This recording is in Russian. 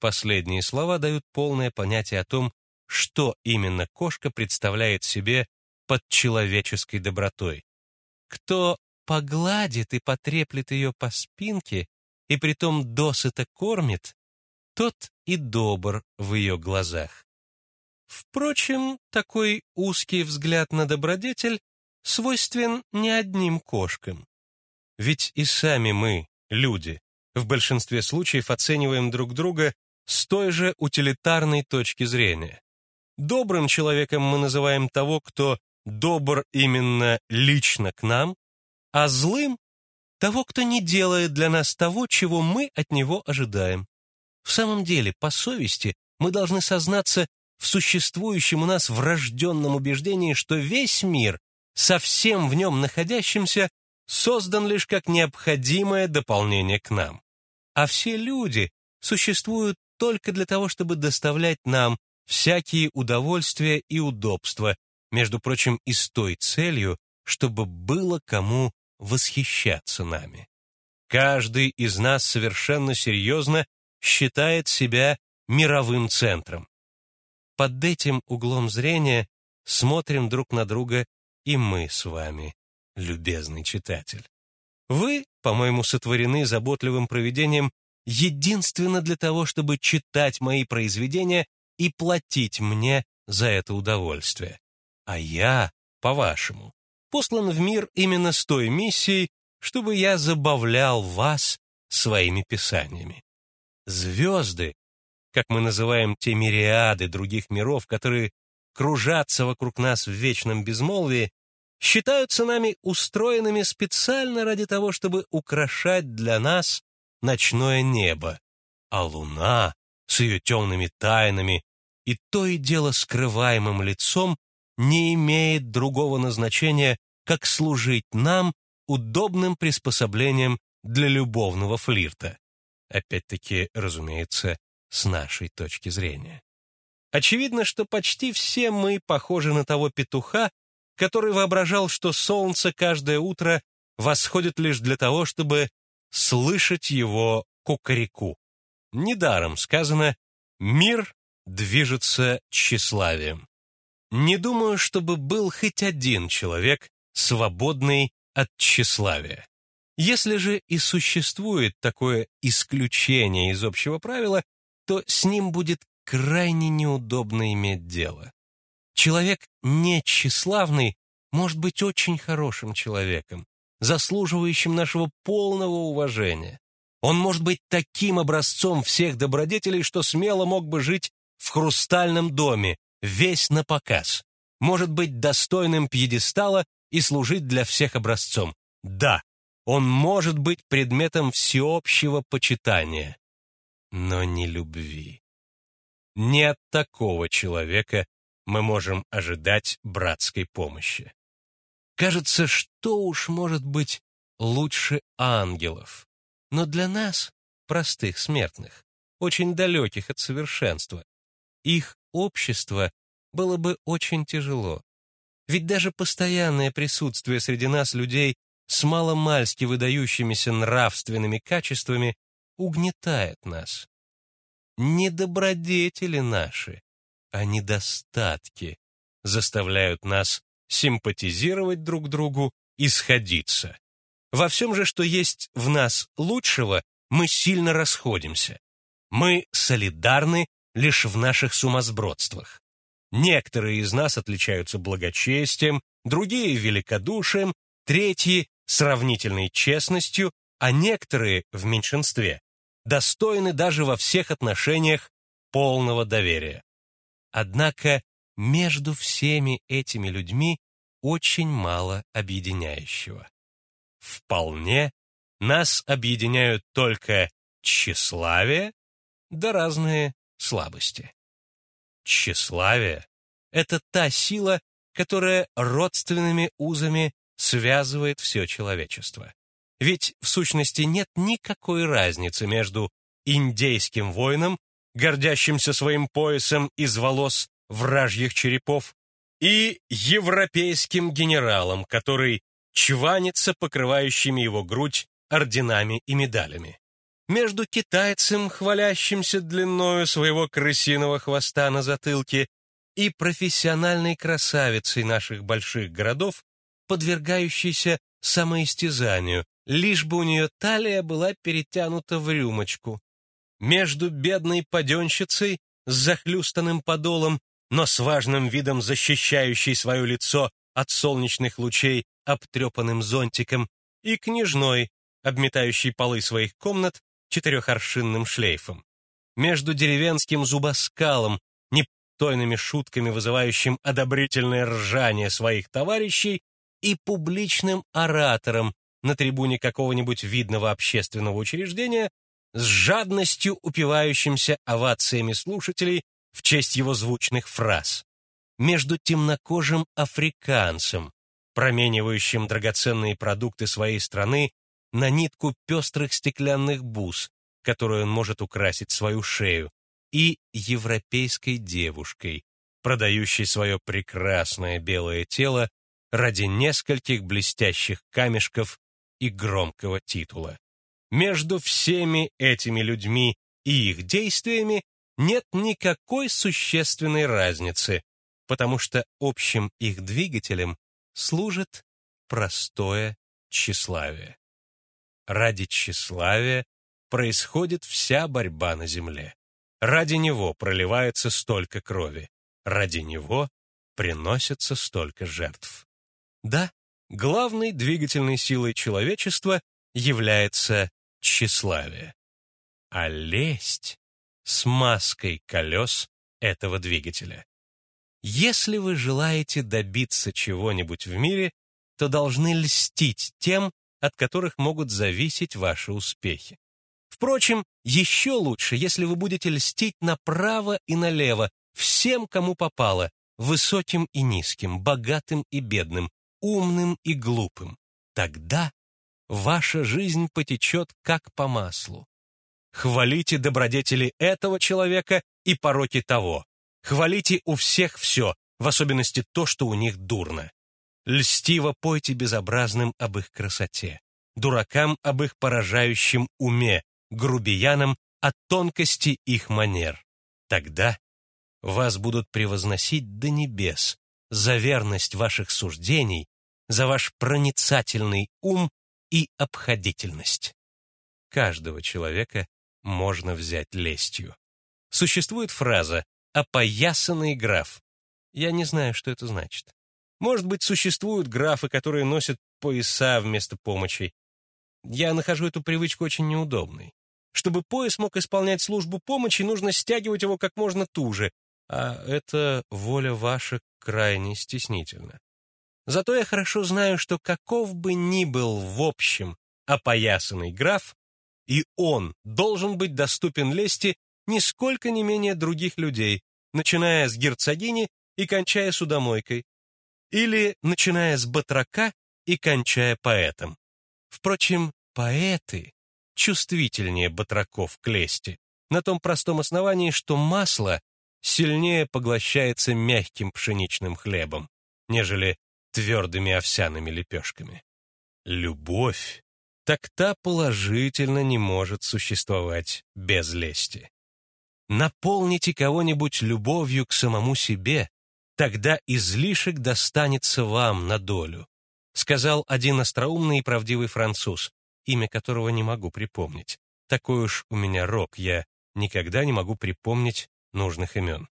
Последние слова дают полное понятие о том, что именно кошка представляет себе под человеческой добротой. Кто погладит и потреплет ее по спинке и притом досыта кормит, тот и добр в ее глазах. Впрочем, такой узкий взгляд на добродетель свойствен не одним кошкам. Ведь и сами мы, люди, в большинстве случаев оцениваем друг друга с той же утилитарной точки зрения. Добрым человеком мы называем того, кто добр именно лично к нам, а злым — того, кто не делает для нас того, чего мы от него ожидаем. В самом деле, по совести, мы должны сознаться в существующем у нас врожденном убеждении, что весь мир, со всем в нем находящимся, создан лишь как необходимое дополнение к нам. А все люди существуют только для того, чтобы доставлять нам всякие удовольствия и удобства, между прочим, и с той целью, чтобы было кому восхищаться нами. Каждый из нас совершенно серьезно считает себя мировым центром. Под этим углом зрения смотрим друг на друга и мы с вами, любезный читатель. Вы, по-моему, сотворены заботливым проведением единственно для того, чтобы читать мои произведения и платить мне за это удовольствие. А я, по-вашему, послан в мир именно с той миссией, чтобы я забавлял вас своими писаниями. Звезды, как мы называем те мириады других миров, которые кружатся вокруг нас в вечном безмолвии, считаются нами устроенными специально ради того, чтобы украшать для нас ночное небо, а луна с ее темными тайнами и то и дело скрываемым лицом не имеет другого назначения, как служить нам удобным приспособлением для любовного флирта. Опять-таки, разумеется, с нашей точки зрения. Очевидно, что почти все мы похожи на того петуха, который воображал, что солнце каждое утро восходит лишь для того, чтобы слышать его кукареку. Недаром сказано «мир движется тщеславием». Не думаю, чтобы был хоть один человек, свободный от тщеславия. Если же и существует такое исключение из общего правила, то с ним будет крайне неудобно иметь дело. Человек не тщеславный может быть очень хорошим человеком, заслуживающим нашего полного уважения. Он может быть таким образцом всех добродетелей, что смело мог бы жить в хрустальном доме, весь на показ. Может быть достойным пьедестала и служить для всех образцом. Да, он может быть предметом всеобщего почитания, но не любви. Не от такого человека мы можем ожидать братской помощи. Кажется, что уж может быть лучше ангелов. Но для нас, простых смертных, очень далеких от совершенства, их общество было бы очень тяжело. Ведь даже постоянное присутствие среди нас людей с маломальски выдающимися нравственными качествами угнетает нас. Не добродетели наши, а недостатки заставляют нас симпатизировать друг другу и сходиться. Во всем же, что есть в нас лучшего, мы сильно расходимся. Мы солидарны лишь в наших сумасбродствах. Некоторые из нас отличаются благочестием, другие — великодушием, третьи — сравнительной честностью, а некоторые, в меньшинстве, достойны даже во всех отношениях полного доверия. Однако между всеми этими людьми очень мало объединяющего. Вполне нас объединяют только тщеславие да разные слабости. Тщеславие — это та сила, которая родственными узами связывает все человечество. Ведь в сущности нет никакой разницы между индейским воином, гордящимся своим поясом из волос вражьих черепов, и европейским генералом, который чванится покрывающими его грудь орденами и медалями. между китайцем, хвалящимся длиною своего крысиного хвоста на затылке, и профессиональной красавицей наших больших городов, подвергающейся самоистязанию, лишь бы у нее талия была перетянута в рюмочку. Между бедной паденщицей с захлюстанным подолом, но с важным видом защищающей свое лицо от солнечных лучей обтрепанным зонтиком, и княжной, обметающей полы своих комнат четырехоршинным шлейфом. Между деревенским зубоскалом, непристойными шутками, вызывающим одобрительное ржание своих товарищей, и публичным оратором на трибуне какого-нибудь видного общественного учреждения, с жадностью упивающимся овациями слушателей в честь его звучных фраз. Между темнокожим африканцем, променивающим драгоценные продукты своей страны на нитку пестрых стеклянных бус, которую он может украсить свою шею, и европейской девушкой, продающей свое прекрасное белое тело ради нескольких блестящих камешков и громкого титула. Между всеми этими людьми и их действиями нет никакой существенной разницы, потому что общим их двигателем служит простое тщеславие. Ради тщеславия происходит вся борьба на земле. Ради него проливается столько крови. Ради него приносится столько жертв. Да, главной двигательной силой человечества является тщеславие. А лесть с маской колес этого двигателя. Если вы желаете добиться чего-нибудь в мире, то должны льстить тем, от которых могут зависеть ваши успехи. Впрочем, еще лучше, если вы будете льстить направо и налево, всем, кому попало, высоким и низким, богатым и бедным, умным и глупым. Тогда ваша жизнь потечет как по маслу. Хвалите добродетели этого человека и пороки того, Хвалите у всех все, в особенности то, что у них дурно. Льстиво пойте безобразным об их красоте, дуракам об их поражающем уме, грубиянам о тонкости их манер. Тогда вас будут превозносить до небес за верность ваших суждений, за ваш проницательный ум и обходительность. Каждого человека можно взять лестью. Существует фраза опоясанный граф. Я не знаю, что это значит. Может быть, существуют графы, которые носят пояса вместо помощи. Я нахожу эту привычку очень неудобной. Чтобы пояс мог исполнять службу помощи, нужно стягивать его как можно туже, а это воля ваша крайне стеснительна. Зато я хорошо знаю, что каков бы ни был в общем опоясанный граф, и он должен быть доступен лести нисколько не менее других людей, начиная с герцогини и кончая судомойкой, или начиная с батрака и кончая поэтом. Впрочем, поэты чувствительнее батраков к лести, на том простом основании, что масло сильнее поглощается мягким пшеничным хлебом, нежели твердыми овсяными лепешками. Любовь так та положительно не может существовать без лести. Наполните кого-нибудь любовью к самому себе, тогда излишек достанется вам на долю, сказал один остроумный и правдивый француз, имя которого не могу припомнить. Такой уж у меня рок, я никогда не могу припомнить нужных имен.